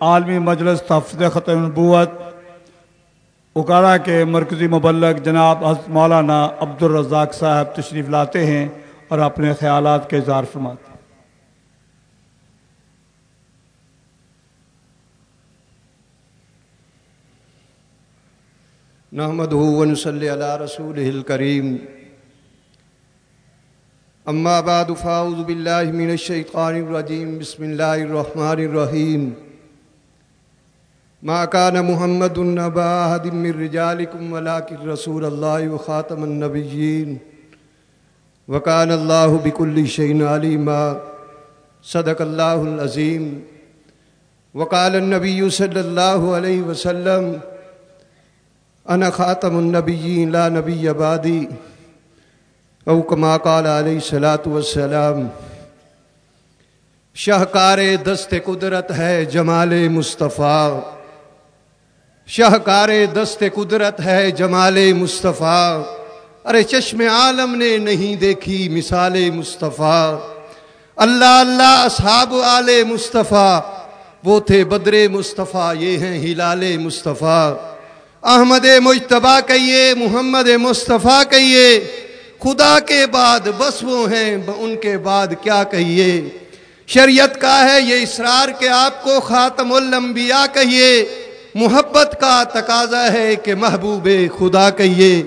عالمی مجلس تحفظ ختم نبوت، اکارا کے مرکزی مبلغ جناب حضرت مولانا عبد الرزاق صاحب تشریف لاتے ہیں اور اپنے خیالات کے اظہار فرماتے ہیں۔ نحمده ونصلي على رسوله الكريم أما بعد فأعوذ بالله من الشيطان الرجيم بسم الله الرحمن الرحيم ما كان محمد نبا أحد من رجالكم ولكن رسول الله وخاتم النبيين وكان الله بكل شيء عليما. صدق الله العظيم. وقال النبي صلى الله عليه وسلم انا خاتم النبیین لا نبی بعدی او کما قال علیہ الصلات والسلام، شاہکار دست قدرت ہے جمال مصطفیٰ. شاہکار دست قدرت ہے جمال مصطفیٰ۔ ارے چشم عالم نے نہیں دیکھی مثال مصطفیٰ۔ اللہ اللہ اصحاب آل مصطفیٰ۔ وہ تھے بدر مصطفیٰ، یہ ہیں ہلال مصطفیٰ۔ احمد مجتبہ کہیے، محمد مصطفیٰ کہیے۔ خدا کے بعد بس وہ ہیں ان کے بعد کیا کہیے۔ شریعت کا ہے یہ اسرار کہ آپ کو خاتم الانبیاء کہیے۔ محبت کا تقاضا ہے کہ محبوب خدا کہیے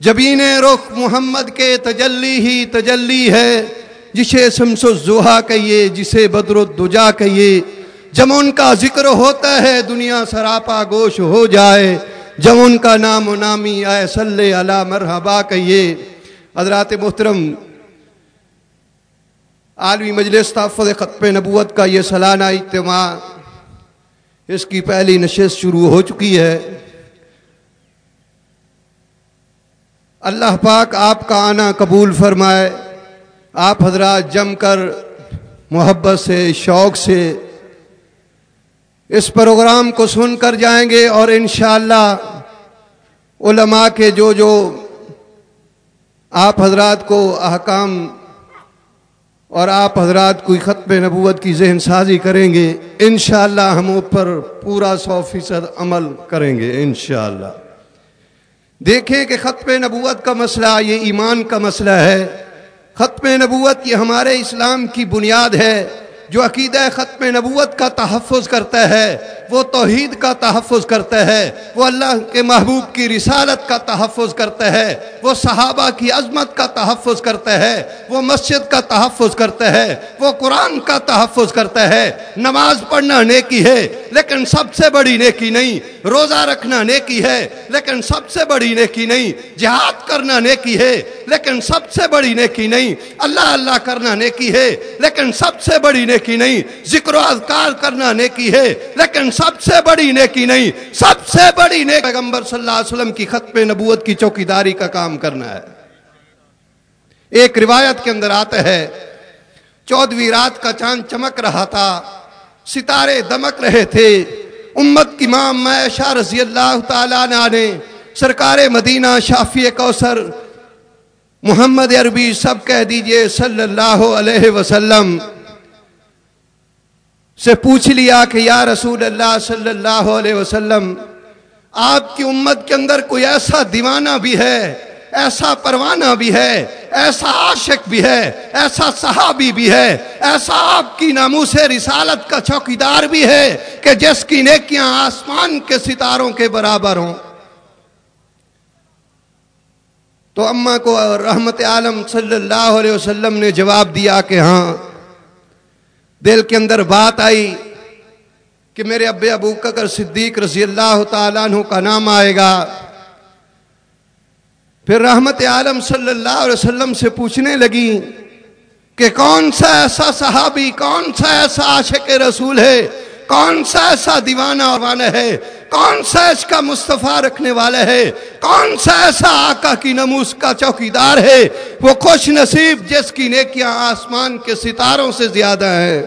جبین رخ محمد کے تجلی ہی تجلی ہے، جسے شمس الزحا کہیے جسے بدر الدجا کہیے جب ان کا ذکر ہوتا ہے، دنیا سراپا گوش ہو جائے۔ جب ان کا نام و نامی آئے، صلی اللہ مرحبا کہیے حضرات محترم، عالمی مجلس تحفظ خطب نبوت کا یہ سالانہ اجتماع اس کی پہلی نشست شروع ہو چکی ہے۔ اللہ پاک آپ کا آنا قبول فرمائے۔ آپ حضرات جم کر محبت سے، شوق سے اس پروگرام کو سن کر جائیں گے اور انشاءاللہ علماء کے جو جو آپ حضرات کو احکام اور آپ حضرات کوئی ختم نبوت کی ذہن سازی کریں گے، انشاءاللہ ہم اوپر پورا سو فیصد عمل کریں گے، انشاءاللہ۔ دیکھیں کہ ختم نبوت کا مسئلہ، یہ ایمان کا مسئلہ ہے۔ ختم نبوت یہ ہمارے اسلام کی بنیاد ہے۔ جو عقیدہ ختم نبوت کا تحفظ کرتا ہے، وہ توحید کا تحفظ کرتا ہے، وہ اللہ کے محبوب کی رسالت کا تحفظ کرتا ہے، وہ صحابہ کی عظمت کا تحفظ کرتا ہے، وہ مسجد کا تحفظ کرتا ہے، وہ قرآن کا تحفظ کرتا ہے۔ نماز پڑھنا نیکی ہے، لیکن سب سے بڑی نیکی نہیں، روزہ رکھنا نیکی ہے، لیکن سب سے بڑی نیکی نہیں، جہاد کرنا نیکی ہے، لیکن سب سے بڑی نیکی نہیں۔ اللہ اللہ کرنا نیکی ہے، لیکن سب سے بڑی نیکی نیکی نہیں، ذکر و اذکار کرنا نیکی ہے، لیکن سب سے بڑی نیکی نہیں، سب سے بڑی نیکی پیغمبر صلی اللہ علیہ وسلم کی ختم نبوت کی چوکی داری کا کام کرنا ہے۔ ایک روایت کے اندر آتا ہے، چودویں رات کا چاند چمک رہا تھا، ستارے دمک رہے تھے، امت کی ماں معیشہ رضی اللہ تعالیٰ نے سرکار مدینہ شافی کوثر محمد عربی سب کہہ دیجیے صلی اللہ علیہ وسلم۔ سے پوچھ لیا کہ یا رسول اللہ صلی اللہ علیہ وسلم، آپ کی امت کے اندر کوئی ایسا دیوانہ بھی ہے، ایسا پروانہ بھی ہے، ایسا عاشق بھی ہے، ایسا صحابی بھی ہے، ایسا آپ کی ناموس رسالت کا چوکیدار بھی ہے کہ جس کی نیکیاں آسمان کے ستاروں کے برابر ہوں۔ تو اماں کو رحمت عالم صلی اللہ علیہ وسلم نے جواب دیا کہ ہاں دل کے اندر بات آئی کہ میرے ابے ابو ککر صدیق رضی اللہ تعالیٰ عنہ کا نام آئے گا۔ پھر رحمت عالم صلی اللہ علیہ وسلم سے پوچھنے لگی کہ کون سا ایسا صحابی، کون سا ایسا عاشق رسول ہے کون سا ایسا دیوانہ اور ہے؟ کون سا اس کا مصطفیٰ رکھنے والا ہے؟ کون سا ایسا آقا کی نموس کا چوکیدار ہے؟ وہ خوش نصیب جس کی نیکیاں آسمان کے ستاروں سے زیادہ ہیں۔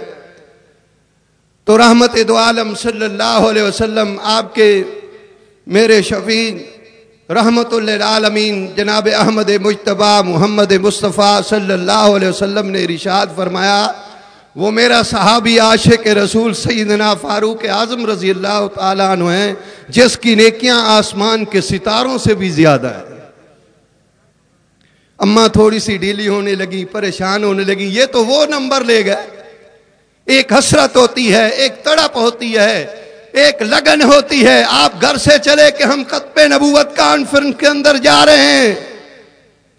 تو رحمت دو عالم صلی اللہ علیہ وسلم، آپ کے میرے شفیع، رحمت للعالمین، جناب احمد مجتبہ محمد مصطفیٰ صلی اللہ علیہ وسلم نے رشاد فرمایا وہ میرا صحابی عاشق رسول سیدنا فاروق اعظم رضی اللہ تعالیٰ عنہ ہیں، جس کی نیکیاں آسمان کے ستاروں سے بھی زیادہ ہے اماں تھوڑی سی ڈھیلی ہونے لگی، پریشان ہونے لگی، یہ تو وہ نمبر لے گئے۔ ایک حسرت ہوتی ہے، ایک تڑپ ہوتی ہے، ایک لگن ہوتی ہے۔ آپ گھر سے چلے کہ ہم قطب نبوت کانفرنس کے اندر جا رہے ہیں۔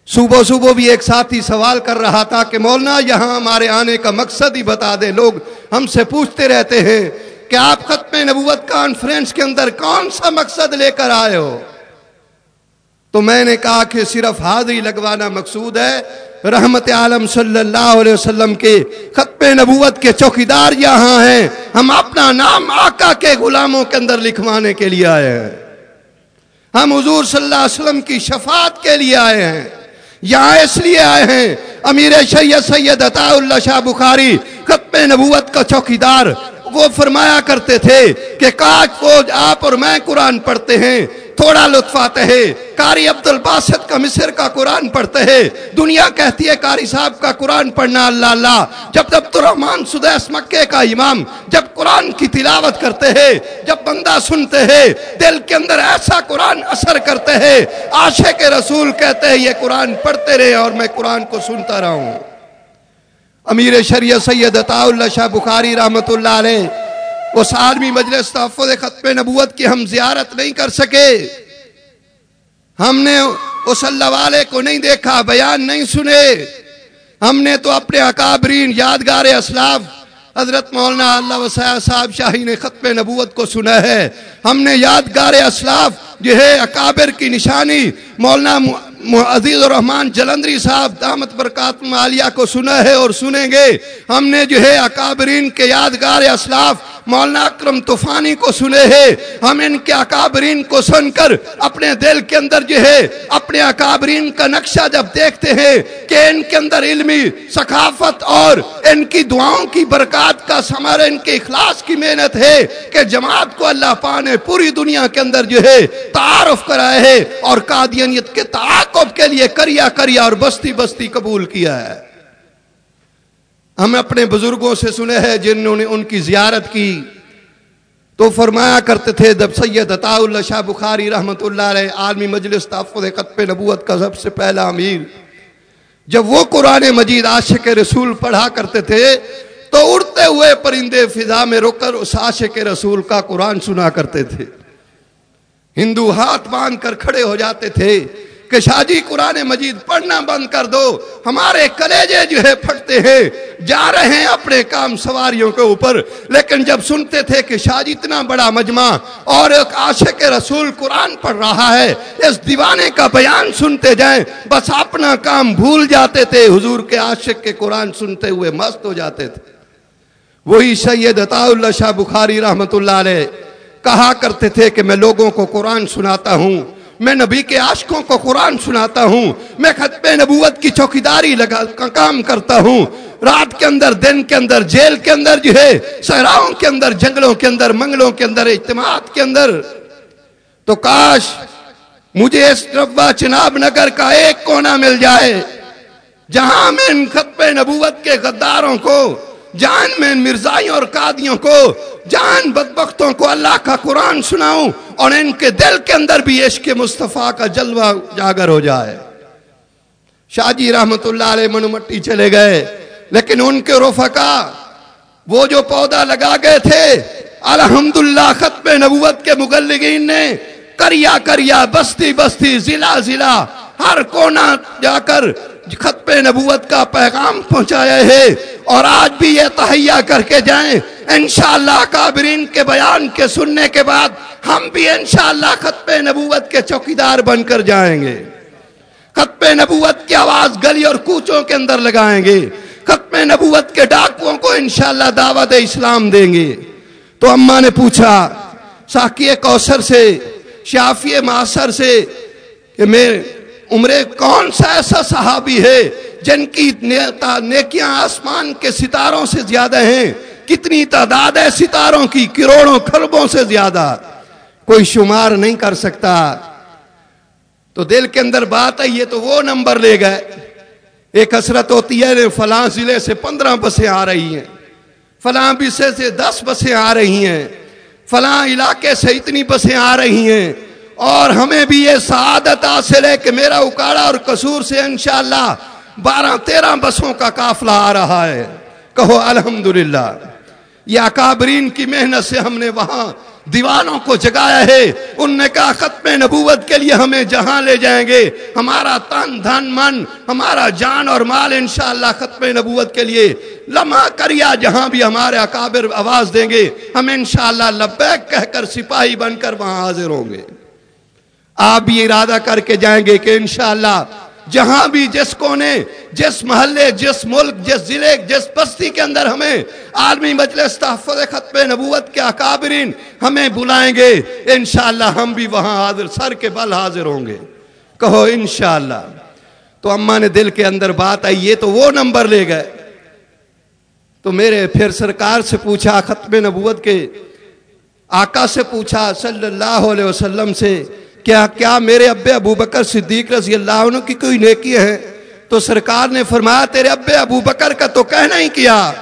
صبح صبح بھی ایک ساتھی سوال کر رہا تھا کہ مولانا یہاں ہمارے آنے کا مقصد ہی بتا دیں لوگ ہم سے پوچھتے رہتے ہیں کہ آپ ختم نبوت کانفرنس کے اندر کون سا مقصد لے کر آئے ہو؟ تو میں نے کہا کہ صرف حاضری لگوانا مقصود ہے، رحمت عالم صلی اللہ علیہ وسلم کے ختم نبوت کے چوکیدار یہاں ہیں، ہم اپنا نام آقا کے غلاموں کے اندر لکھوانے کے لیے آئے ہیں۔ ہم حضور صلی اللہ علیہ وسلم کی شفاعت کے لیے آئے ہیں۔ یہاں اس لیے آئے ہیں۔ امیر سید سید عطا اللہ شاہ بخاری ختم نبوت کا چوکیدار وہ فرمایا کرتے تھے کہ کاش فوج آپ اور میں قرآن پڑھتے ہیں۔ تھوڑا لطف آتے ہیں۔ کاری عبد الباسط کا مصر کا قرآن پڑھتے ہیں۔ دنیا کہتی ہے کاری صاحب کا قرآن پڑھنا اللہ اللہ۔ جب عبد الرحمان سدیس مکے کا امام، جب قرآن کی تلاوت کرتے ہیں، جب بندہ سنتے ہیں، دل کے اندر ایسا قرآن اثر کرتے ہیں۔ آشے کے رسول کہتے ہیں، یہ قرآن پڑھتے رہے اور میں قرآن کو سنتا رہا ہوں۔ امیر شریعت سید عطا اللہ شاہ بخاری رحمت اللہ علیہ اس عالمی مجلس تحفظ ختم نبوت کی ہم زیارت نہیں کر سکے۔ ہم نے اس اللہ والے کو نہیں دیکھا، بیان نہیں سنے۔ ہم نے تو اپنے اکابرین، یادگار اسلاف، حضرت مولانا اللہ وسیع صاحب شاہی نے ختم نبوت کو سنا ہے۔ ہم نے یادگار اسلاف جو ہے اکابر کی نشانی، مولانا عزیز الرحمان جلندری صاحب، دامت برکات مالیہ کو سنا ہے اور سنیں گے۔ ہم نے جو ہے اکابرین کے یادگار اسلاف مولانا اکرم طوفانی کو سنے ہیں ہم ان کے اکابرین کو سن کر اپنے دل کے اندر جو ہے، اپنے اکابرین کا نقشہ جب دیکھتے ہیں کہ ان کے اندر علمی ثقافت اور ان کی دعاؤں کی برکات کا سمر ان کے اخلاص کی محنت ہے کہ جماعت کو اللہ پانے پوری دنیا کے اندر جو ہے تعارف کرائے ہے اور قادیانیت کے تعاقب کے لیے کریا کریا اور بستی بستی قبول کیا ہے۔ ہم اپنے بزرگوں سے سنے ہیں جنہوں نے ان کی زیارت کی۔ تو فرمایا کرتے تھے، جب سید عطا اللہ شاہ بخاری رحمت اللہ علیہ عالمی مجلس تحفظ قطب نبوت کا سب سے پہلا امیر، جب وہ قرآن مجید عاشق رسول پڑھا کرتے تھے، تو اڑتے ہوئے پرندے فضا میں رک کر اس عاشق رسول کا قرآن سنا کرتے تھے۔ ہندو ہاتھ باندھ کر کھڑے ہو جاتے تھے۔ کہ شاہ جی قرآن مجید پڑھنا بند کر دو۔ ہمارے کلیجے جو ہے پھٹتے ہیں۔ جا رہے ہیں اپنے کام سواریوں کے اوپر۔ لیکن جب سنتے تھے کہ شاہ جی اتنا بڑا مجمع اور ایک عاشق رسول قرآن پڑھ رہا ہے، اس دیوانے کا بیان سنتے جائیں۔ بس اپنا کام بھول جاتے تھے۔ حضور کے عاشق کے قرآن سنتے ہوئے مست ہو جاتے تھے۔ وہی سید عطا اللہ شاہ بخاری رحمت اللہ علیہ کہا کرتے تھے کہ میں لوگوں کو قرآن سناتا ہوں۔ میں نبی کے عاشقوں کو قرآن سناتا ہوں۔ میں ختم نبوت کی چوکیداری لگا کام کرتا ہوں۔ رات کے اندر، دن کے اندر، جیل کے اندر جو ہے، صحراؤں کے اندر، جنگلوں کے اندر، منگلوں کے اندر، اجتماعات کے اندر۔ تو کاش مجھے اس ربا چناب نگر کا ایک کونا مل جائے، جہاں میں ان ختم نبوت کے غداروں کو جان میں مرزائیوں اور قادیوں کو، جان بدبختوں کو اللہ کا قرآن سناؤں اور ان کے دل کے اندر بھی عشق مصطفیٰ کا جلوہ جاگر ہو جائے۔ شاہ جی رحمت اللہ علیہ منو مٹی چلے گئے، لیکن ان کے رفقا وہ جو پودا لگا گئے تھے، الحمدللہ ختم نبوت کے مغلگین نے کریا کریا، بستی بستی، ضلع ضلع، ہر کونا جا کر ختم نبوت کا پیغام پہنچایا ہے۔ اور آج بھی یہ تہیا کر کے جائیں، انشاءاللہ کابرین کے بیان کے سننے کے بعد ہم بھی انشاءاللہ ختم نبوت کے چوکیدار بن کر جائیں گے۔ ختم نبوت کی آواز گلی اور کوچوں کے اندر لگائیں گے۔ ختم نبوت کے ڈاکوؤں کو انشاءاللہ دعوت اسلام دیں گے۔ تو اماں نے پوچھا ساکی کوثر سے، شافی معاصر سے کہ میں عمرے کون سا ایسا صحابی ہے جن کی نیکیاں آسمان کے ستاروں سے زیادہ ہیں، کتنی تعداد ہے ستاروں کی؟ کروڑوں خربوں سے زیادہ۔ کوئی شمار نہیں کر سکتا۔ تو دل کے اندر بات ہے یہ تو وہ نمبر لے گئے۔ ایک حسرت ہوتی ہے، فلاں ضلع سے پندرہ بسیں آ رہی ہیں۔ فلاں بسے سے دس بسیں آ رہی ہیں۔ فلاں علاقے سے اتنی بسیں آ رہی ہیں۔ اور ہمیں بھی یہ سعادت حاصل ہے کہ میرا اکاڑا اور قصور سے انشاءاللہ بارہ تیرہ بسوں کا قافلہ آ رہا ہے۔ کہو الحمدللہ۔ یہ اکابرین کی محنت سے ہم نے وہاں دیوانوں کو جگایا ہے۔ ان نے کہا، ختم نبوت کے لیے ہمیں جہاں لے جائیں گے۔ ہمارا تن، دھن، من، ہمارا جان اور مال انشاءاللہ ختم نبوت کے لیے لمحہ کریا جہاں بھی ہمارے اکابر آواز دیں گے۔ ہم انشاءاللہ لبیک کہہ کر سپاہی بن کر وہاں حاضر ہوں گے۔ آپ بھی ارادہ کر کے جائیں گے کہ انشاءاللہ جہاں بھی جس کونے، جس محلے، جس ملک، جس ضلع، جس بستی کے اندر ہمیں عالمی مجلس تحفظ ختم نبوت کے اکابرین ہمیں بلائیں گے، انشاءاللہ ہم بھی وہاں حاضر، سر کے بل حاضر ہوں گے۔ کہو انشاءاللہ۔ تو اماں نے دل کے اندر بات آئی، یہ تو وہ نمبر لے گئے۔ تو میرے پھر سرکار سے پوچھا ختم نبوت کے آقا سے پوچھا، صلی اللہ علیہ وسلم سے کیا کیا میرے ابے ابو بکر صدیق رضی اللہ عنہ کی کوئی نیکی ہے؟ تو سرکار نے فرمایا تیرے ابے ابو بکر کا تو کہنا ہی کیا۔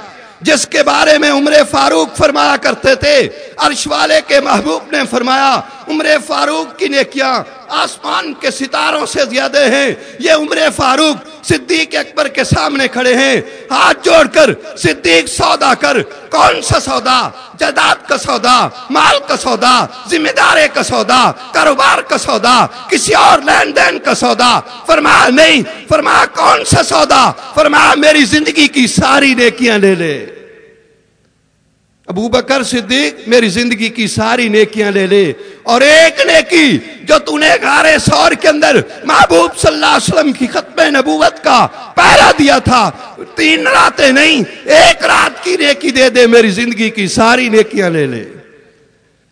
جس کے بارے میں عمر فاروق فرمایا کرتے تھے، عرش والے کے محبوب نے فرمایا، عمر فاروق کی نیکیاں آسمان کے ستاروں سے زیادہ ہیں۔ یہ عمر فاروق صدیق اکبر کے سامنے کھڑے ہیں۔ ہاتھ جوڑ کر صدیق سودا کر۔ کون سا سودا؟ جداد کا سودا، مال کا سودا، ذمہ دارے کا سودا، کاروبار کا سودا، کسی اور لین دین کا سودا۔ فرمایا نہیں فرمایا کون سا سودا؟ فرمایا میری زندگی کی ساری نیکیاں لے لے۔ ابو بکر صدیق میری زندگی کی ساری نیکیاں لے لے اور ایک نیکی جو تو نے گارے سور کے اندر محبوب صلی اللہ علیہ وسلم کی ختم نبوت کا پہلا دیا تھا۔ تین راتیں نہیں، ایک رات کی نیکی دے دے، میری زندگی کی ساری نیکیاں لے لے۔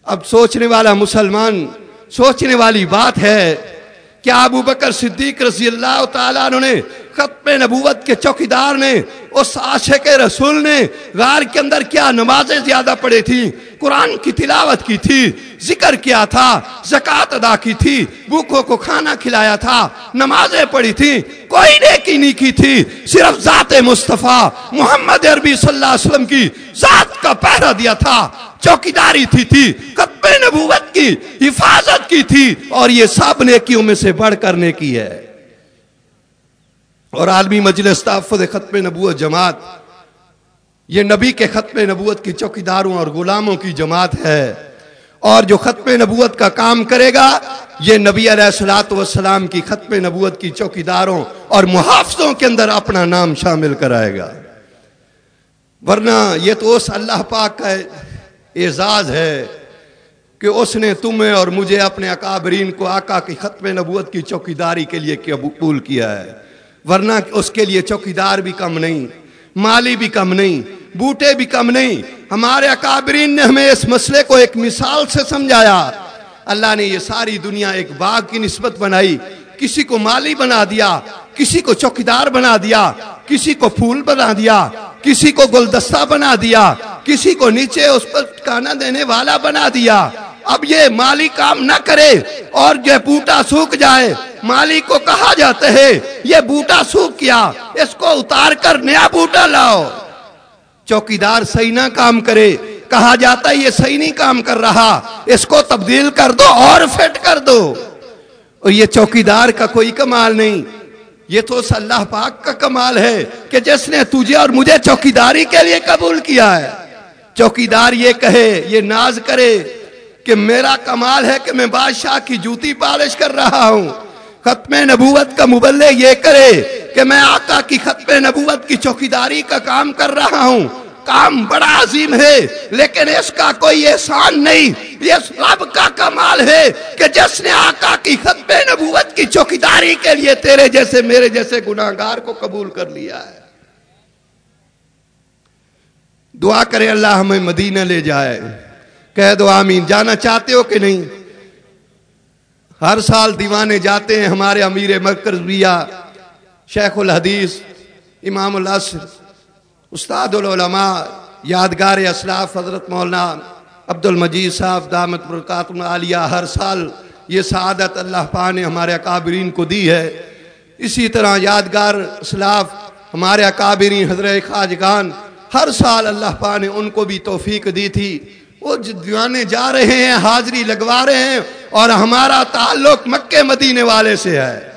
اب سوچنے والا مسلمان، سوچنے والی بات ہے کیا ابو بکر صدیق رضی اللہ تعالیٰ عنہ نے ختم نبوت کے چوکیدار نے اس عاشق رسول نے غار کے اندر کیا نمازیں زیادہ پڑھی تھی، قرآن کی تلاوت کی تھی، ذکر کیا تھا، زکوٰۃ ادا کی تھی، بھوکوں کو کھانا کھلایا تھا، نمازیں پڑھی تھی، کوئی نیکی نہیں کی تھی، صرف ذات مصطفیٰ محمد عربی صلی اللہ علیہ وسلم کی ذات کا پہرا دیا تھا۔ چوکیداری تھی تھی ختم نبوت کی، حفاظت کی تھی، اور یہ سب نیکیوں میں سے بڑھ کرنے کی ہے۔ اور عالمی مجلس تحفظ ختم نبوت جماعت، یہ نبی کے ختم نبوت کی چوکیداروں اور غلاموں کی جماعت ہے۔ اور جو ختم نبوت کا کام کرے گا، یہ نبی علیہ السلاۃ والسلام کی ختم نبوت کی چوکیداروں اور محافظوں کے اندر اپنا نام شامل کرائے گا۔ ورنہ یہ تو اس اللہ پاک کا اعزاز ہے کہ اس نے تمہیں اور مجھے اپنے اکابرین کو آقا کی ختم نبوت کی چوکیداری کے لیے قبول کیا ہے۔ ورنہ اس کے لیے چوکیدار بھی کم نہیں، مالی بھی کم نہیں، بوٹے بھی کم نہیں۔ ہمارے اکابرین نے ہمیں اس مسئلے کو ایک مثال سے سمجھایا۔ اللہ نے یہ ساری دنیا ایک باغ کی نسبت بنائی، کسی کو مالی بنا دیا، کسی کو چوکیدار بنا دیا، کسی کو پھول بنا دیا۔ کسی کو گلدستہ بنا دیا، کسی کو نیچے اس پر کانا دینے والا بنا دیا۔ اب یہ مالی کام نہ کرے اور یہ بوٹا سوکھ جائے۔ مالی کو کہا جاتا ہے، یہ بوٹا سوکھ کیا اس کو اتار کر نیا بوٹا لاؤ۔ چوکیدار صحیح نہ کام کرے، کہا جاتا ہے یہ صحیح نہیں کام کر رہا۔ اس کو تبدیل کر دو اور فٹ کر دو۔ اور یہ چوکیدار کا کوئی کمال نہیں۔ یہ تو اللہ پاک کا کمال ہے کہ جس نے تجھے اور مجھے چوکیداری کے لیے قبول کیا ہے۔ چوکیدار یہ کہے، یہ ناز کرے کہ میرا کمال ہے کہ میں بادشاہ کی جوتی پالش کر رہا ہوں۔ ختم نبوت کا مبلغ یہ کرے کہ میں آقا کی ختم نبوت کی چوکیداری کا کام کر رہا ہوں۔ کام بڑا عظیم ہے، لیکن اس کا کوئی احسان نہیں۔ یہ رب کا کمال ہے کہ جس نے آقا کی ختم نبوت کی چوکیداری کے لیے تیرے جیسے میرے جیسے گناہگار کو قبول کر لیا ہے۔ دعا کرے اللہ ہمیں مدینہ لے جائے۔ کہہ دو آمین۔ جانا چاہتے ہو کہ نہیں؟ ہر سال دیوانے جاتے ہیں ہمارے امیر مرکز بیا شیخ الحدیث، امام الاسر استاد العلماء، یادگار اسلاف حضرت مولانا عبد المجید صاحب دامت برکات عالیہ ہر سال یہ سعادت اللہ پا نے ہمارے اکابرین کو دی ہے۔ اسی طرح یادگار اسلاف، ہمارے اکابرین حضرت خاجگان ہر سال اللہ پاک نے ان کو بھی توفیق دی تھی۔ وہ دیوانے جا رہے ہیں، حاضری لگوا رہے ہیں اور ہمارا تعلق مکے مدینے والے سے ہے۔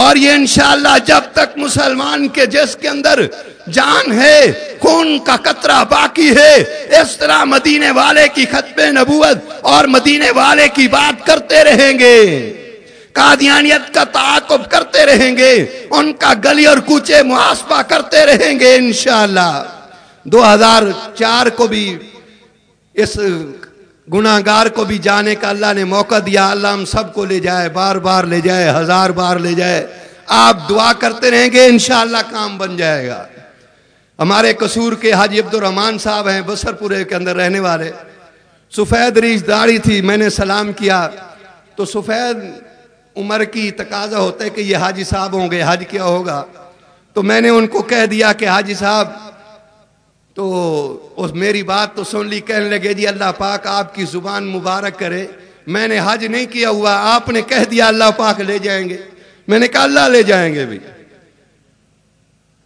اور یہ انشاءاللہ جب تک مسلمان کے جس کے اندر جان ہے، خون کا قطرہ باقی ہے، اس طرح مدینے والے کی ختم نبوت اور مدینے والے کی بات کرتے رہیں گے۔ قادیانیت کا تعاقب کرتے رہیں گے، ان کا گلی اور کوچے محاسبہ کرتے رہیں گے انشاءاللہ۔ دو ہزار چار کو بھی اس گناہگار کو بھی جانے کا اللہ نے موقع دیا۔ اللہ ہم سب کو لے جائے، بار بار لے جائے، ہزار بار لے جائے۔ آپ دعا کرتے رہیں گے، انشاءاللہ کام بن جائے گا۔ ہمارے قصور کے حاجی عبد الرحمان صاحب ہیں بسر پورے کے اندر رہنے والے۔ سفید ریش داڑھی تھی، میں نے سلام کیا۔ تو سفید عمر کی تقاضا ہوتا ہے کہ یہ حاجی صاحب ہوں گے حج کیا ہوگا؟ تو میں نے ان کو کہہ دیا کہ حاجی صاحب تو اس میری بات تو سن لی، کہنے لگے جی اللہ پاک آپ کی زبان مبارک کرے۔ میں نے حج نہیں کیا ہوا، آپ نے کہہ دیا اللہ پاک لے جائیں گے۔ میں نے کہا اللہ لے جائیں گے بھی۔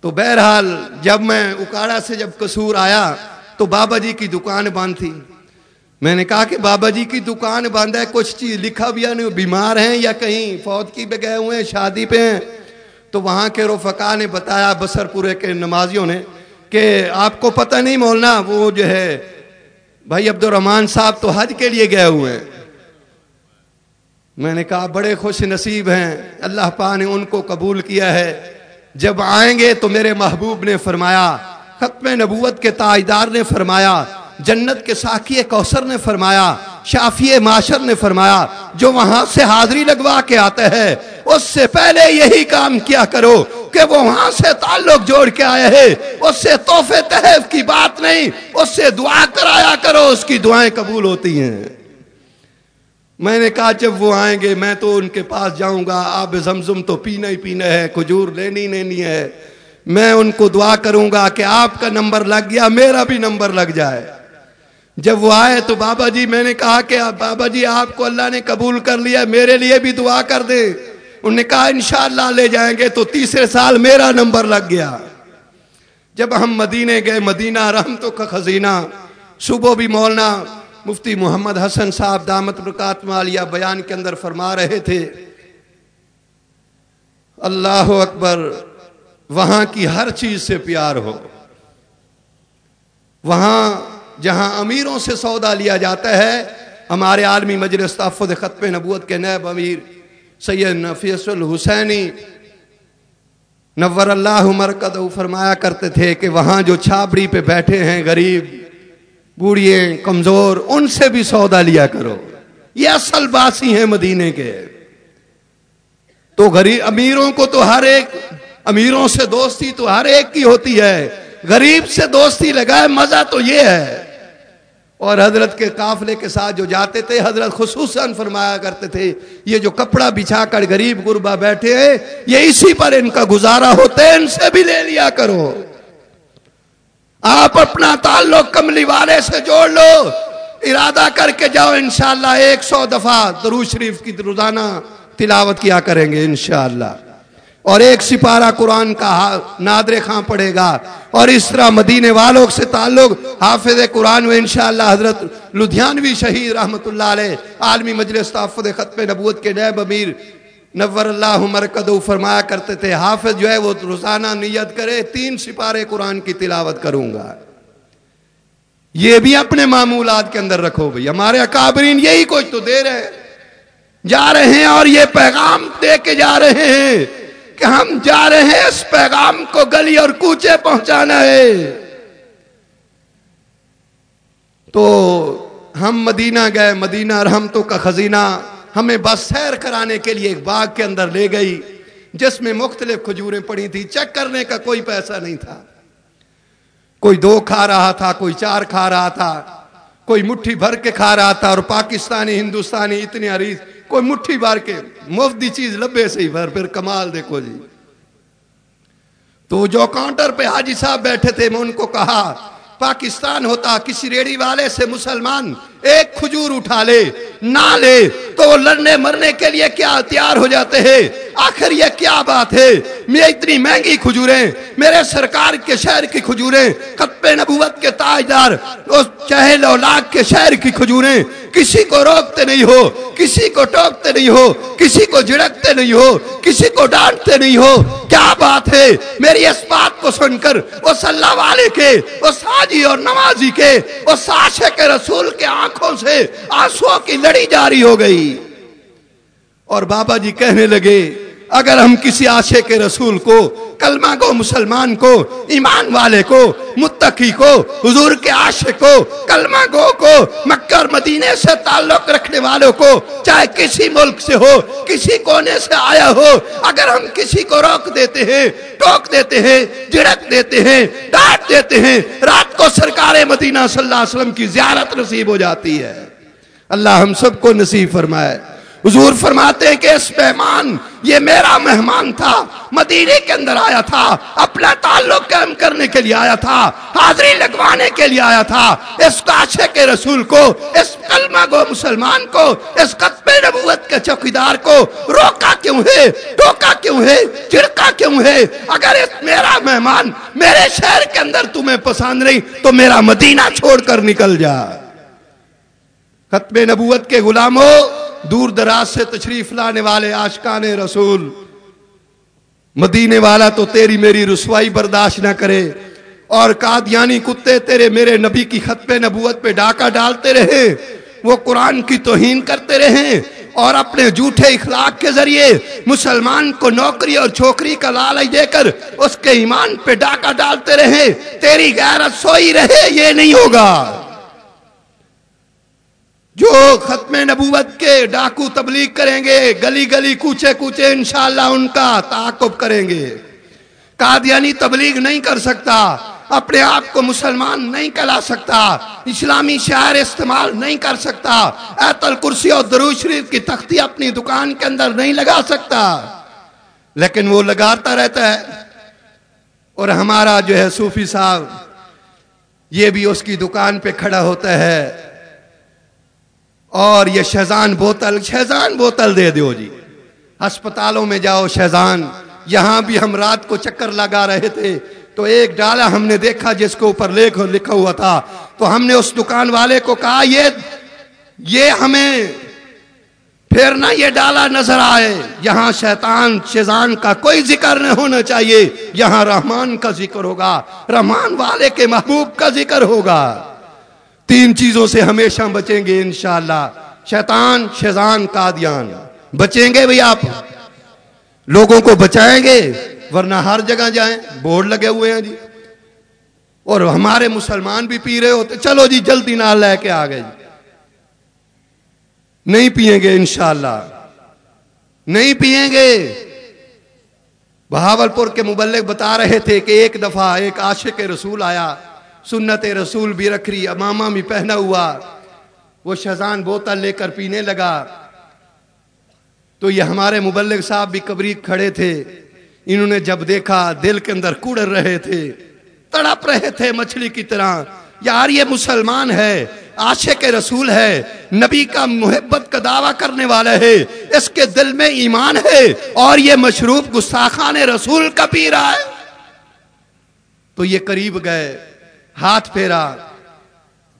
تو بہرحال جب میں اکاڑا سے جب قصور آیا، تو بابا جی کی دکان بند تھی۔ میں نے کہا کہ بابا جی کی دکان بند ہے، کچھ چیز لکھا بھی نہیں بیمار ہیں یا کہیں فوت کی بھی گئے ہوئے ہیں شادی پہ ہیں۔ تو وہاں کے رفقا نے بتایا بسر پورے کے نمازیوں نے کہ آپ کو پتہ نہیں مولنا وہ جو ہے، بھائی عبد الرحمان صاحب تو حج کے لیے گئے ہوئے ہیں۔ میں نے کہا بڑے خوش نصیب ہیں۔ اللہ پا نے ان کو قبول کیا ہے۔ جب آئیں گے تو میرے محبوب نے فرمایا، ختم نبوت کے تاجدار نے فرمایا جنت کے ساکی کوثر نے فرمایا شافی معاشر نے فرمایا، جو وہاں سے حاضری لگوا کے آتے ہیں، اس سے پہلے یہی کام کیا کرو کہ وہ وہاں سے تعلق جوڑ کے آئے ہیں۔ اس سے تحفے تحف کی بات نہیں، اس سے دعا کرایا کرو، اس کی دعائیں قبول ہوتی ہیں۔ میں نے کہا، جب وہ آئیں گے، میں تو ان کے پاس جاؤں گا۔ آب زمزم تو پینا ہی پینا ہے کھجور لینی لینی ہے۔ میں ان کو دعا کروں گا کہ آپ کا نمبر لگ گیا، میرا بھی نمبر لگ جائے۔ جب وہ آئے تو بابا جی میں نے کہا کہ بابا جی آپ کو اللہ نے قبول کر لیا میرے لیے بھی دعا کر دے۔ انہوں نے کہا انشاءاللہ لے جائیں گے تو تیسرے سال میرا نمبر لگ گیا۔ جب ہم مدینے گئے، مدینہ رحمتوں کا خزینہ، صبح بھی مولانا مفتی محمد حسن صاحب دامت برکات مالیہ بیان کے اندر فرما رہے تھے۔ اللہ اکبر، وہاں کی ہر چیز سے پیار ہو۔ وہاں جہاں امیروں سے سودا لیا جاتا ہے، ہمارے عالمی مجلس تحفظ ختم نبوت کے نیب امیر سید نفیس الحسینی نور اللہ مرکد فرمایا کرتے تھے کہ وہاں جو چھابڑی پہ بیٹھے ہیں غریب بوڑھیے کمزور، ان سے بھی سودا لیا کرو۔ یہ اصل باسی ہیں مدینے کے۔ تو غریب امیروں کو تو ہر ایک، امیروں سے دوستی تو ہر ایک کی ہوتی ہے۔ غریب سے دوستی لگائے مزہ تو یہ ہے۔ اور حضرت کے قافلے کے ساتھ جو جاتے تھے، حضرت خصوصاً فرمایا کرتے تھے، یہ جو کپڑا بچھا کر غریب غربا بیٹھے ہیں، یہ اسی پر ان کا گزارا ہوتے ان سے بھی لے لیا کرو۔ آپ اپنا تعلق کملی والے سے جوڑ لو، ارادہ کر کے جاؤ، انشاءاللہ ایک سو دفعہ درو شریف کی روزانہ تلاوت کیا کریں گے، انشاءاللہ۔ اور ایک سپارہ قرآن کا نادر خاں پڑے گا۔ اور اس طرح مدینے والوں سے تعلق حافظ قرآن و انشاءاللہ حضرت لدھیانوی شہید رحمت اللہ علیہ، عالمی مجلس تحفظ ختم نبوت کے نیب امیر نور اللہ مرکدو فرمایا کرتے تھے، حافظ جو ہے وہ روزانہ نیت کرے، تین سپارے قرآن کی تلاوت کروں گا۔ یہ بھی اپنے معمولات کے اندر رکھو بھئی ہمارے اکابرین یہی کچھ تو دے رہے ہیں۔ جا رہے ہیں اور یہ پیغام دے کے جا رہے ہیں۔ کہ ہم جا رہے ہیں اس پیغام کو گلی اور کوچے پہنچانا ہے۔ تو ہم مدینہ گئے، مدینہ رحمتوں کا خزینہ ہمیں بس سیر کرانے کے لیے ایک باغ کے اندر لے گئی، جس میں مختلف کھجوریں پڑی تھی چیک کرنے کا کوئی پیسہ نہیں تھا۔ کوئی دو کھا رہا تھا، کوئی چار کھا رہا تھا، کوئی مٹھی بھر کے کھا رہا تھا اور پاکستانی، ہندوستانی اتنے حریص کوئی مٹھی بار کے مفتی چیز لبے سے ہی بھر پھر کمال دیکھو جی۔ تو جو کاؤنٹر پہ حاجی صاحب بیٹھے تھے، میں ان کو کہا، پاکستان ہوتا، کسی ریڑی والے سے مسلمان ایک کھجور اٹھا لے، نہ لے، تو وہ لڑنے مرنے کے لیے کیا تیار ہو جاتے ہیں؟ آخر یہ کیا بات ہے؟ میں اتنی مہنگی کھجوریں، میرے سرکار کے شہر کی کھجوریں خطب نبوت کے تاجدار، اس چہل لاکھ کے شہر کی کھجوریں کسی کو روکتے نہیں ہو، کسی کو ٹوکتے نہیں ہو، کسی کو جھڑکتے نہیں ہو، کسی کو ڈانٹتے نہیں ہو۔ کیا بات ہے؟ میری اس بات کو سن کر، اس اللہ والے کے، اس حاجی اور نمازی کے، اس عاشق رسول کے آنکھوں سے آنسو کی لڑی جاری ہو گئی۔ اور بابا جی کہنے لگے، اگر ہم کسی آشے کے رسول کو، کلمہ کو، مسلمان کو، ایمان والے کو متقی کو، حضور کے عاشق کو، کلمہ گو کو، مکہ اور مدینے سے تعلق رکھنے والوں کو، چاہے کسی ملک سے ہو، کسی کونے سے آیا ہو، اگر ہم کسی کو روک دیتے ہیں، ٹوک دیتے ہیں جڑک دیتے ہیں، ڈانٹ دیتے ہیں، رات کو سرکار مدینہ صلی اللہ علیہ وسلم کی زیارت نصیب ہو جاتی ہے۔ اللہ ہم سب کو نصیب فرمائے۔ حضور فرماتے ہیں کہ اس مہمان یہ میرا مہمان تھا، مدینے کے اندر آیا تھا، اپنا تعلق قائم کرنے کے لیے آیا تھا، حاضری لگوانے کے لیے آیا تھا، اس کاشے کے رسول کو، اس کلمہ گو مسلمان کو، اس قطب نبوت کے چوکیدار کو، روکا کیوں ہے، ٹوکا کیوں ہے چڑکا کیوں ہے؟ اگر اس میرا مہمان میرے شہر کے اندر تمہیں پسند نہیں، تو میرا مدینہ چھوڑ کر نکل جا۔ ختم نبوت کے غلاموں دور دراز سے تشریف لانے والے آشکان رسول۔ مدینے والا تو تیری میری رسوائی برداشت نہ کرے، اور قادیانی کتے تیرے میرے نبی کی خط نبوت پہ ڈاکہ ڈالتے رہے۔ وہ قرآن کی توہین کرتے رہے اور اپنے جھوٹے اخلاق کے ذریعے مسلمان کو نوکری اور چھوکری کا لالچ دے کر اس کے ایمان پہ ڈاکہ ڈالتے رہے۔ تیری غیرت سوئی رہے، یہ نہیں ہوگا۔ جو ختم نبوت کے ڈاکو تبلیغ کریں گے، گلی گلی کوچے کوچے انشاءاللہ ان کا تعاقب کریں گے۔ قادیانی تبلیغ نہیں کر سکتا، اپنے آپ کو مسلمان نہیں کہلا سکتا، اسلامی شاعر استعمال نہیں کر سکتا، ایت الکرسی اور دروش شریف کی تختی اپنی دکان کے اندر نہیں لگا سکتا۔ لیکن وہ لگاتا رہتا ہے۔ اور ہمارا جو ہے صوفی صاحب، یہ بھی اس کی دکان پہ کھڑا ہوتا ہے۔ اور یہ شہزان بوتل شہزان بوتل دے دیو جی۔ ہسپتالوں میں جاؤ شہزان، یہاں بھی ہم رات کو چکر لگا رہے تھے۔ تو ایک ڈالا ہم نے دیکھا جس کے اوپر لکھا ہوا تھا۔ تو ہم نے اس دکان والے کو کہا، یہ یہ ہمیں پھر نہ یہ ڈالا نظر آئے۔ یہاں شیطان شیزان کا کوئی ذکر نہیں ہونا چاہیے۔ یہاں رحمان کا ذکر ہوگا، رحمان والے کے محبوب کا ذکر ہوگا۔ تین چیزوں سے ہمیشہ بچیں گے انشاءاللہ۔ شیطان شیزان قادیان۔ بچیں گے بھئی آپ۔ لوگوں کو بچائیں گے، ورنہ ہر جگہ جائیں۔ بورڈ لگے ہوئے ہیں جی۔ اور ہمارے مسلمان بھی پی رہے ہوتے۔ چلو جی جلدی نہ لے کے آ گئے جی۔ نہیں پیئیں گے انشاءاللہ۔ نہیں پیئیں گے۔ بہاول پور کے مبلغ بتا رہے تھے کہ ایک دفعہ ایک عاشق رسول آیا۔ سنت رسول بھی رکھ رہی امامہ بھی پہنا ہوا، وہ شہزان بوتل لے کر پینے لگا۔ تو یہ ہمارے مبلغ صاحب بھی قبری کھڑے تھے۔ انہوں نے جب دیکھا، دل کے اندر کڑ رہے تھے، تڑپ رہے تھے مچھلی کی طرح۔ یار، یہ مسلمان ہے، عاشق رسول ہے، نبی کا محبت کا دعویٰ کرنے والا ہے۔ اس کے دل میں ایمان ہے اور یہ مشروب گستاخان رسول کا پی رہا ہے۔ تو یہ قریب گئے۔ ہاتھ پھیرا۔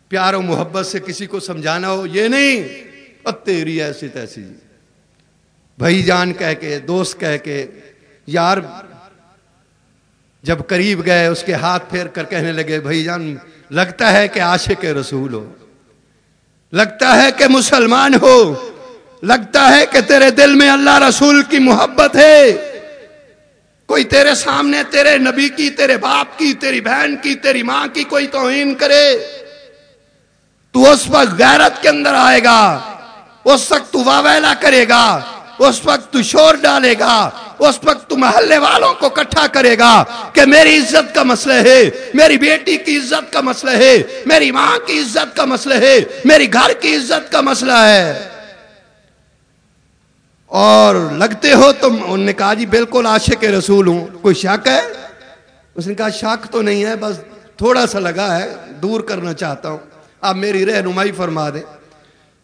پیار و محبت سے کسی کو سمجھانا ہو، یہ نہیں۔ تیری ایسی تیسی۔ بھائی جان کہہ کے، دوست کہہ کے، یار جب قریب گئے، اس کے ہاتھ پھیر کر کہنے لگے، بھائی جان، لگتا ہے کہ عاشق رسول ہو۔ لگتا ہے کہ مسلمان ہو۔ لگتا ہے کہ تیرے دل میں اللہ رسول کی محبت ہے۔ کوئی تیرے سامنے، تیرے نبی کی، تیرے باپ کی، تیری بہن کی، تیری ماں کی کوئی توہین کرے، تو اس وقت غیرت کے اندر آئے گا، اس وقت تو واویلا کرے گا، اس وقت تو شور ڈالے گا، اس وقت تو محلے والوں کو کٹھا کرے گا کہ میری عزت کا مسئلہ ہے، میری بیٹی کی عزت کا مسئلہ ہے، میری ماں کی عزت کا مسئلہ ہے، میری گھر کی عزت کا مسئلہ ہے۔ اور لگتے ہو تم؟ انہوں نے کہا جی بالکل عاشق رسول ہوں۔ کوئی شک ہے؟ اس نے کہا شک تو نہیں ہے، بس تھوڑا سا لگا ہے، دور کرنا چاہتا ہوں۔ آپ میری رہنمائی فرما دیں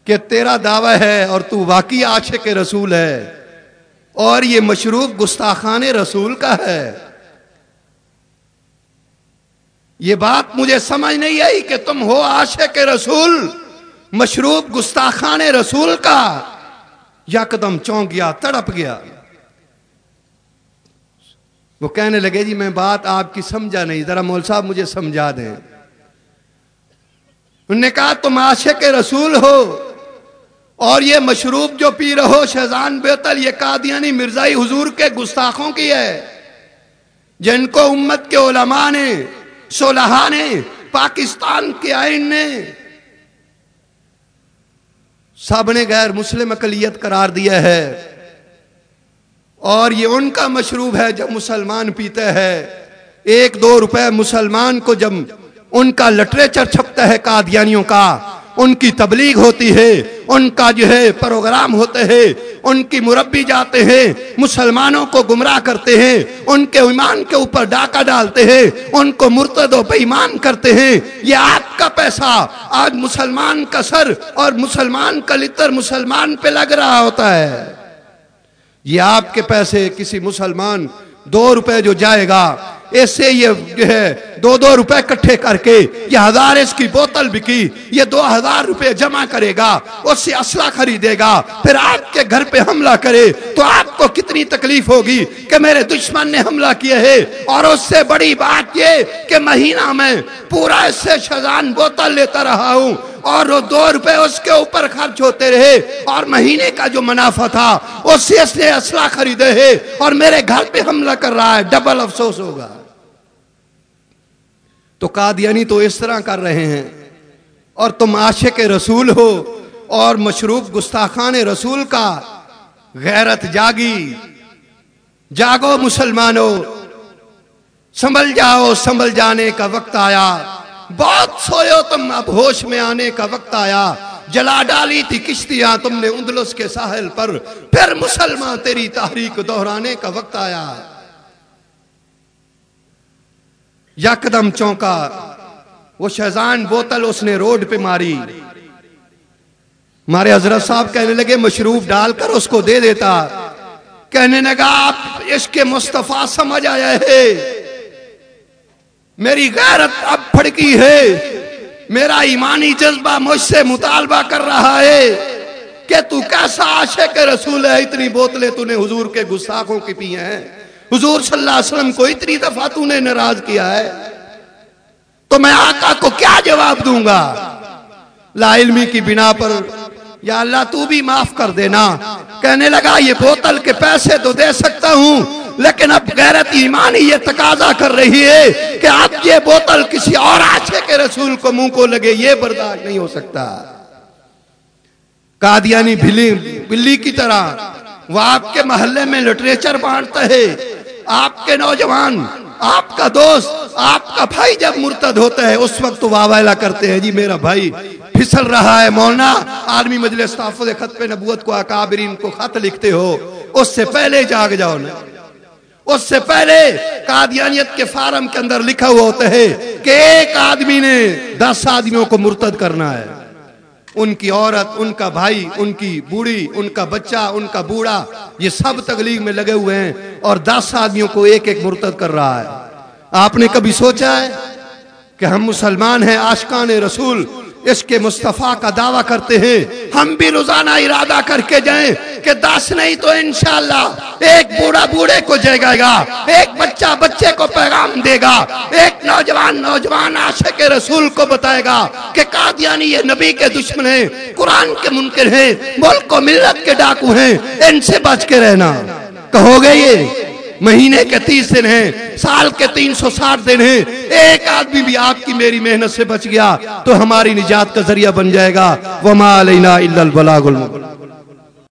کہ تیرا دعویٰ ہے اور تو واقعی عاشق رسول ہے۔ اور یہ مشروب گستاخان رسول کا ہے۔ یہ بات مجھے سمجھ نہیں آئی کہ تم ہو عاشق رسول مشروب گستاخان رسول کا۔ یکدم چونک گیا، تڑپ گیا۔ وہ کہنے لگے جی میں بات آپ کی سمجھا نہیں، ذرا مول صاحب مجھے سمجھا دیں۔ انہوں نے کہا، تم عاشق رسول ہو اور یہ مشروب جو پی رہو شہزان بیتل یہ قادیانی مرزائی حضور کے گستاخوں کی ہے۔ جن کو امت کے علماء نے سولہا نے، پاکستان کے آئین نے سب نے غیر مسلم اقلیت قرار دیا ہے اور یہ ان کا مشروب ہے جب مسلمان پیتے ہیں۔ ایک دو روپے مسلمان کو جب ان کا لٹریچر چھپتا ہے قادیانیوں کا ان کی تبلیغ ہوتی ہے، ان کا جو ہے پروگرام ہوتے ہیں ان کی مربی جاتے ہیں، مسلمانوں کو گمراہ کرتے ہیں، ان کے ایمان کے اوپر ڈاکہ ڈالتے ہیں، ان کو مرتد و ایمان کرتے ہیں۔ یہ آپ کا پیسہ آج مسلمان کا سر اور مسلمان کا لطر مسلمان پہ لگ رہا ہوتا ہے۔ یہ آپ کے پیسے کسی مسلمان دو روپے جو جائے گا ایسے یہ جو ہے دو دو روپے کٹھے کر کے یہ ہزار اس کی بوتل بکی، یہ دو ہزار روپے جمع کرے گا، اس سے اسلحہ خریدے گا۔ پھر آپ کے گھر پہ حملہ کرے تو آپ کو کتنی تکلیف ہوگی کہ میرے دشمن نے حملہ کیا ہے۔ اور اس سے بڑی بات یہ کہ مہینہ میں پورا اس سے شزان بوتل لیتا رہا ہوں اور وہ دو روپے اس کے اوپر خرچ ہوتے رہے۔ اور مہینے کا جو منافع تھا، اس سے اس نے اسلحہ خریدے ہے اور میرے گھر پہ حملہ کر رہا ہے۔ ڈبل افسوس ہوگا۔ تو قادیانی تو اس طرح کر رہے ہیں۔ اور تم عاشق رسول ہو اور مشروب گستاخان رسول کا غیرت جاگی۔ جاگو مسلمانوں سنبھل جاؤ، سنبھل جانے کا وقت آیا۔ بہت سوئے تم، اب ہوش میں آنے کا وقت آیا۔ جلا ڈالی تھی کشتیاں تم نے اندلس کے ساحل پر۔ پھر مسلمان تیری تحریک دہرانے کا وقت آیا۔ یکدم چونکا وہ شہزان بوتل اس نے روڈ پہ ماری۔ ہمارے حضرت صاحب کہنے لگے، مشروف ڈال کر اس کو دے دیتا۔ کہنے لگا، آپ اس کے مصطفیٰ سمجھ آیا ہے۔ میری غیرت اب پھڑکی ہے۔ میرا ایمانی جذبہ مجھ سے مطالبہ کر رہا ہے کہ تو کیسا عاشق رسول ہے، اتنی بوتلیں تو نے حضور کے گستاخوں کی پی ہیں۔ حضور صلی اللہ علیہ وسلم کو اتنی دفعہ تو نے ناراض کیا ہے تو میں آقا کو کیا جواب دوں گا؟ لا علمی کی بنا پر یا اللہ تو بھی معاف کر دینا۔ کہنے لگا، یہ بوتل کے پیسے تو دے سکتا ہوں، لیکن اب غیرت ایمانی یہ تقاضا کر رہی ہے کہ اب یہ بوتل کسی اور آچھے کے رسول کو منہ کو لگے، یہ برداشت نہیں ہو سکتا۔ قادیانی بلی بلی کی طرح وہ آپ کے محلے میں لٹریچر بانٹتا ہے۔ آپ کے نوجوان، آپ کا دوست، آپ کا بھائی جب مرتد ہوتا ہے، اس وقت تو واویلا کرتے ہیں جی میرا بھائی پھسل رہا ہے مولانا عالمی مجلس تحفظ خط پہ نبوت کو اکابرین کو خط لکھتے ہو، اس سے پہلے جاگ جاؤ نا۔ اس سے پہلے قادیانیت کے فارم کے اندر لکھا ہوا ہوتا ہے کہ ایک آدمی نے دس آدمیوں کو مرتد کرنا ہے۔ ان کی عورت، ان کا بھائی، ان کی بوڑھی، ان کا بچہ، ان کا بوڑھا، یہ سب تکلیف میں لگے ہوئے ہیں اور دس آدمیوں کو ایک ایک مرتد کر رہا ہے۔ آپ نے کبھی سوچا ہے کہ ہم مسلمان ہیں آشکان رسول اس کے مصطفیٰ کا دعویٰ کرتے ہیں۔ ہم بھی روزانہ ارادہ کر کے جائیں کہ دس نہیں تو انشاءاللہ ایک بوڑھا بوڑھے کو جگائے گا، ایک بچہ بچے کو پیغام دے گا، ایک نوجوان نوجوان عاشق رسول کو بتائے گا کہ قادیانی یہ نبی کے دشمن ہیں، قرآن کے منکر ہیں، ملک و ملت کے ڈاکو ہیں، ان سے بچ کے رہنا۔ کہو گے یہ؟ مہینے کے تیس دن ہیں، سال کے تین سو ساٹھ دن ہیں۔ ایک آدمی بھی آپ کی میری محنت سے بچ گیا تو ہماری نجات کا ذریعہ بن جائے گا۔ وَمَا عَلَيْنَا إِلَّا الْبَلَاغُ الْمُبِينُ۔